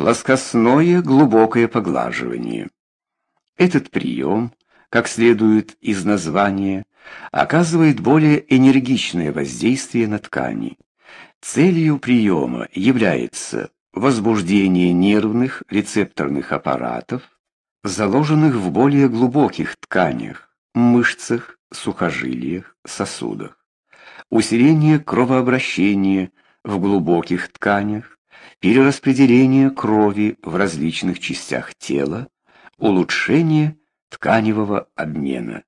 Плоскостное глубокое поглаживание. Этот прием, как следует из названия, оказывает более энергичное воздействие на ткани. Целью приема является возбуждение нервных рецепторных аппаратов, заложенных в более глубоких тканях, мышцах, сухожилиях, сосудах, усиление кровообращения в глубоких тканях, перераспределение крови в различных частях тела, улучшение тканевого обмена.